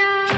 আশা